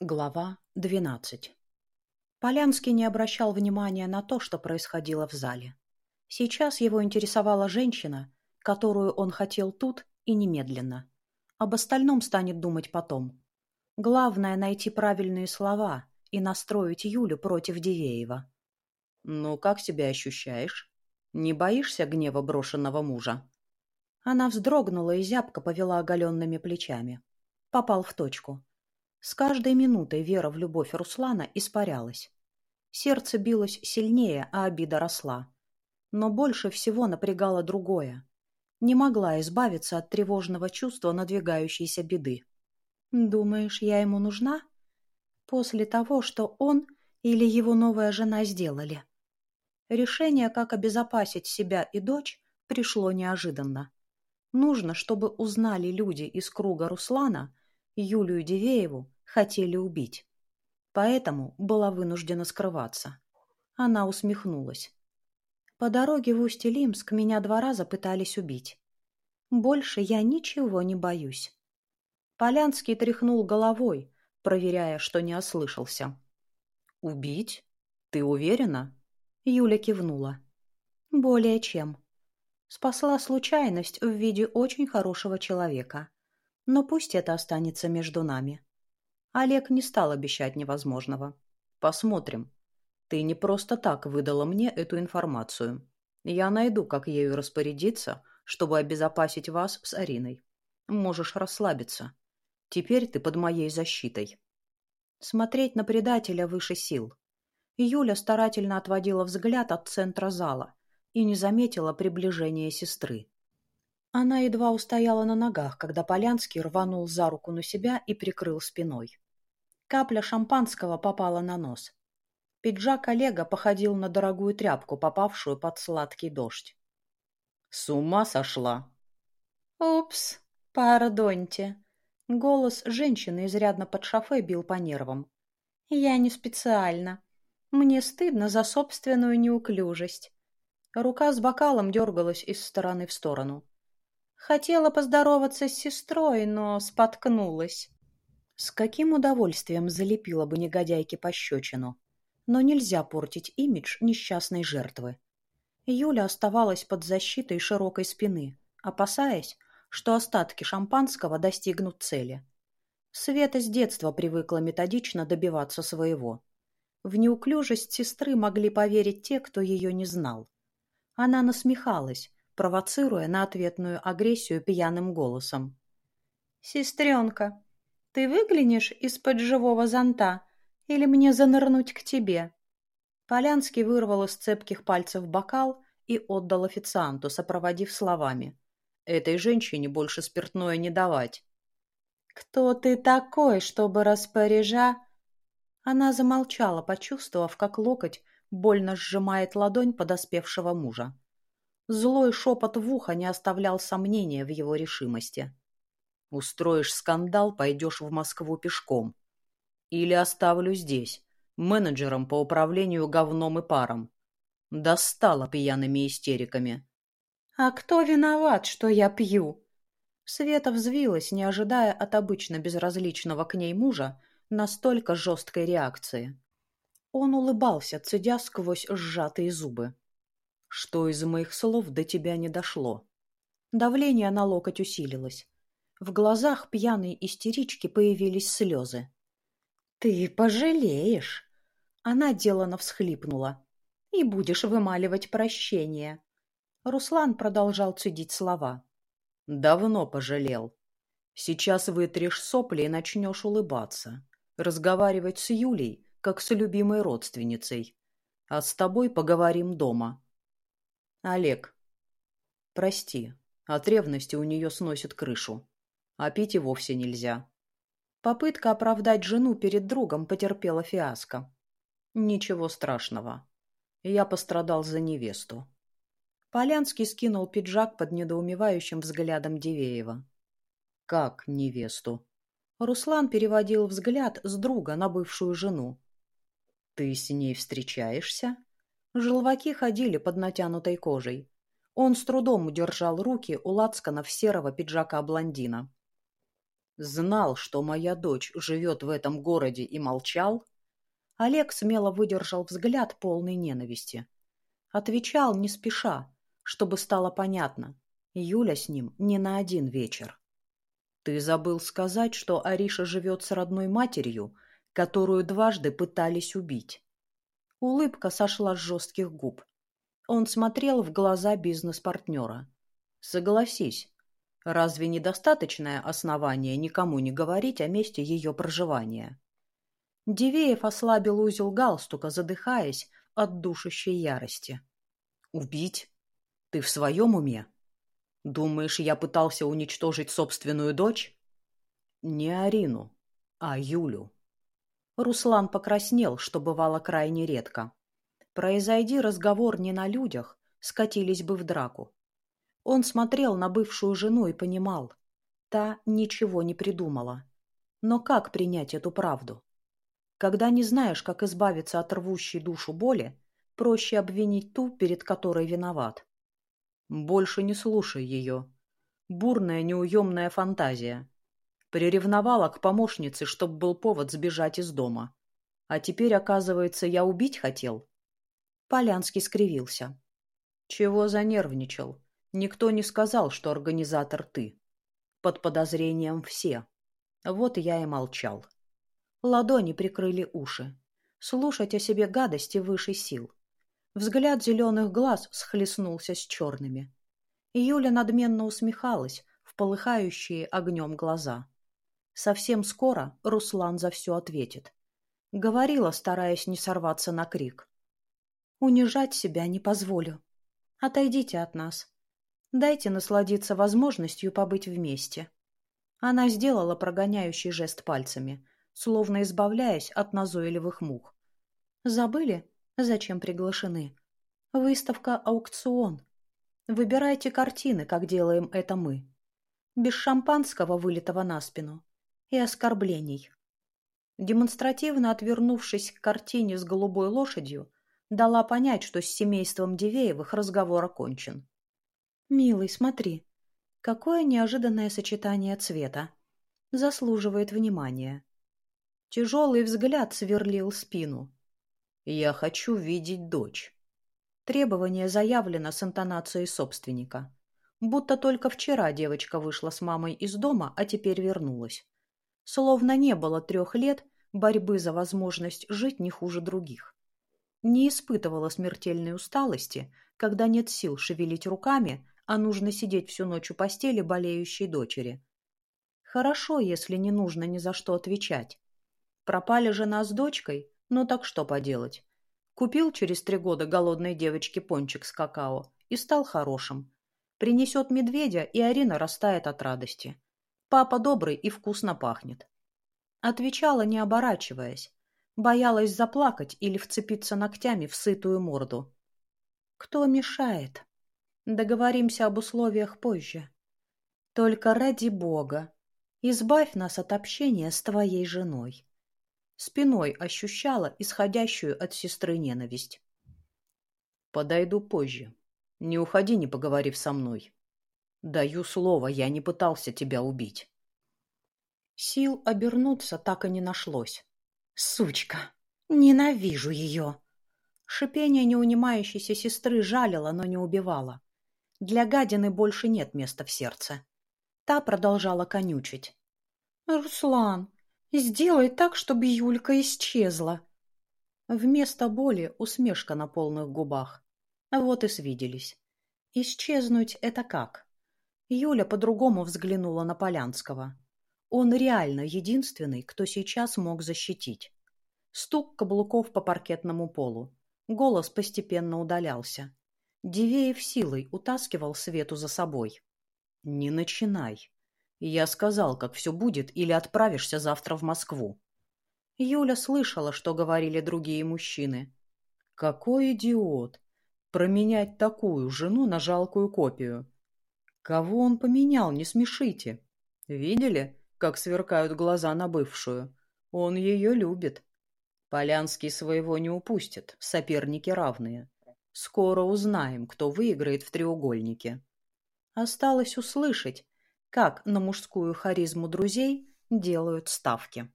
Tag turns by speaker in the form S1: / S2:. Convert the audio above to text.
S1: Глава двенадцать. Полянский не обращал внимания на то, что происходило в зале. Сейчас его интересовала женщина, которую он хотел тут и немедленно. Об остальном станет думать потом. Главное — найти правильные слова и настроить Юлю против Дивеева. «Ну, как себя ощущаешь? Не боишься гнева брошенного мужа?» Она вздрогнула и зябко повела оголенными плечами. Попал в точку. С каждой минутой вера в любовь Руслана испарялась. Сердце билось сильнее, а обида росла. Но больше всего напрягало другое. Не могла избавиться от тревожного чувства надвигающейся беды. «Думаешь, я ему нужна?» После того, что он или его новая жена сделали. Решение, как обезопасить себя и дочь, пришло неожиданно. Нужно, чтобы узнали люди из круга Руслана, Юлию Дивееву хотели убить. Поэтому была вынуждена скрываться. Она усмехнулась. По дороге в Усть-Илимск меня два раза пытались убить. Больше я ничего не боюсь. Полянский тряхнул головой, проверяя, что не ослышался. «Убить? Ты уверена?» Юля кивнула. «Более чем. Спасла случайность в виде очень хорошего человека. Но пусть это останется между нами. Олег не стал обещать невозможного. Посмотрим. Ты не просто так выдала мне эту информацию. Я найду, как ею распорядиться, чтобы обезопасить вас с Ариной. Можешь расслабиться. Теперь ты под моей защитой. Смотреть на предателя выше сил. Юля старательно отводила взгляд от центра зала и не заметила приближения сестры. Она едва устояла на ногах, когда Полянский рванул за руку на себя и прикрыл спиной. Капля шампанского попала на нос. Пиджак Олега походил на дорогую тряпку, попавшую под сладкий дождь. «С ума сошла!» «Упс, пардоньте!» Голос женщины изрядно под шофе бил по нервам. «Я не специально. Мне стыдно за собственную неуклюжесть». Рука с бокалом дергалась из стороны в сторону. Хотела поздороваться с сестрой, но споткнулась. С каким удовольствием залепила бы негодяйке пощечину. Но нельзя портить имидж несчастной жертвы. Юля оставалась под защитой широкой спины, опасаясь, что остатки шампанского достигнут цели. Света с детства привыкла методично добиваться своего. В неуклюжесть сестры могли поверить те, кто ее не знал. Она насмехалась, провоцируя на ответную агрессию пьяным голосом. «Сестренка, ты выглянешь из-под живого зонта или мне занырнуть к тебе?» Полянский вырвал из цепких пальцев бокал и отдал официанту, сопроводив словами. «Этой женщине больше спиртное не давать». «Кто ты такой, чтобы распоряжа...» Она замолчала, почувствовав, как локоть больно сжимает ладонь подоспевшего мужа. Злой шепот в ухо не оставлял сомнения в его решимости. «Устроишь скандал, пойдешь в Москву пешком. Или оставлю здесь, менеджером по управлению говном и паром. Достала пьяными истериками». «А кто виноват, что я пью?» Света взвилась, не ожидая от обычно безразличного к ней мужа настолько жесткой реакции. Он улыбался, цедя сквозь сжатые зубы что из моих слов до тебя не дошло. Давление на локоть усилилось. В глазах пьяной истерички появились слезы. «Ты пожалеешь!» Она делано всхлипнула. «И будешь вымаливать прощение!» Руслан продолжал цедить слова. «Давно пожалел. Сейчас вытрешь сопли и начнешь улыбаться. Разговаривать с Юлей, как с любимой родственницей. А с тобой поговорим дома. Олег. Прости, от ревности у нее сносит крышу. А пить и вовсе нельзя. Попытка оправдать жену перед другом потерпела фиаско. Ничего страшного. Я пострадал за невесту. Полянский скинул пиджак под недоумевающим взглядом Дивеева. «Как невесту?» Руслан переводил взгляд с друга на бывшую жену. «Ты с ней встречаешься?» Желваки ходили под натянутой кожей. Он с трудом удержал руки у лацканов серого пиджака блондина. Знал, что моя дочь живет в этом городе и молчал? Олег смело выдержал взгляд полной ненависти. Отвечал не спеша, чтобы стало понятно. Юля с ним не на один вечер. Ты забыл сказать, что Ариша живет с родной матерью, которую дважды пытались убить. Улыбка сошла с жестких губ. Он смотрел в глаза бизнес-партнера. Согласись, разве недостаточное основание никому не говорить о месте ее проживания? Дивеев ослабил узел галстука, задыхаясь от душащей ярости. «Убить? Ты в своем уме? Думаешь, я пытался уничтожить собственную дочь?» «Не Арину, а Юлю». Руслан покраснел, что бывало крайне редко. Произойди разговор не на людях, скатились бы в драку. Он смотрел на бывшую жену и понимал, та ничего не придумала. Но как принять эту правду? Когда не знаешь, как избавиться от рвущей душу боли, проще обвинить ту, перед которой виноват. Больше не слушай ее. Бурная, неуемная фантазия. Приревновала к помощнице, чтоб был повод сбежать из дома. А теперь, оказывается, я убить хотел. Полянский скривился. Чего занервничал? Никто не сказал, что организатор ты. Под подозрением все. Вот я и молчал. Ладони прикрыли уши. Слушать о себе гадости выше сил. Взгляд зеленых глаз схлестнулся с черными. Юля надменно усмехалась в полыхающие огнем глаза. Совсем скоро Руслан за все ответит. Говорила, стараясь не сорваться на крик. «Унижать себя не позволю. Отойдите от нас. Дайте насладиться возможностью побыть вместе». Она сделала прогоняющий жест пальцами, словно избавляясь от назойливых мух. Забыли, зачем приглашены? Выставка-аукцион. Выбирайте картины, как делаем это мы. Без шампанского, вылитого на спину. И оскорблений. Демонстративно отвернувшись к картине с голубой лошадью, дала понять, что с семейством Дивеевых разговор окончен. «Милый, смотри, какое неожиданное сочетание цвета. Заслуживает внимания. Тяжелый взгляд сверлил спину. «Я хочу видеть дочь». Требование заявлено с интонацией собственника. Будто только вчера девочка вышла с мамой из дома, а теперь вернулась. Словно не было трех лет борьбы за возможность жить не хуже других. Не испытывала смертельной усталости, когда нет сил шевелить руками, а нужно сидеть всю ночь у постели болеющей дочери. Хорошо, если не нужно ни за что отвечать. Пропали жена с дочкой? Ну так что поделать? Купил через три года голодной девочке пончик с какао и стал хорошим. Принесет медведя, и Арина растает от радости. Папа добрый и вкусно пахнет. Отвечала, не оборачиваясь. Боялась заплакать или вцепиться ногтями в сытую морду. Кто мешает? Договоримся об условиях позже. Только ради бога, избавь нас от общения с твоей женой спиной ощущала исходящую от сестры ненависть. «Подойду позже. Не уходи, не поговорив со мной. Даю слово, я не пытался тебя убить». Сил обернуться так и не нашлось. «Сучка! Ненавижу ее!» Шипение неунимающейся сестры жалило, но не убивало. Для гадины больше нет места в сердце. Та продолжала конючить. «Руслан, Сделай так, чтобы Юлька исчезла. Вместо боли усмешка на полных губах. Вот и свиделись. Исчезнуть — это как? Юля по-другому взглянула на Полянского. Он реально единственный, кто сейчас мог защитить. Стук каблуков по паркетному полу. Голос постепенно удалялся. Дивеев силой утаскивал Свету за собой. «Не начинай», я сказал, как все будет, или отправишься завтра в Москву. Юля слышала, что говорили другие мужчины. Какой идиот! Променять такую жену на жалкую копию. Кого он поменял, не смешите. Видели, как сверкают глаза на бывшую? Он ее любит. Полянский своего не упустит, соперники равные. Скоро узнаем, кто выиграет в треугольнике. Осталось услышать, как на мужскую харизму друзей делают ставки.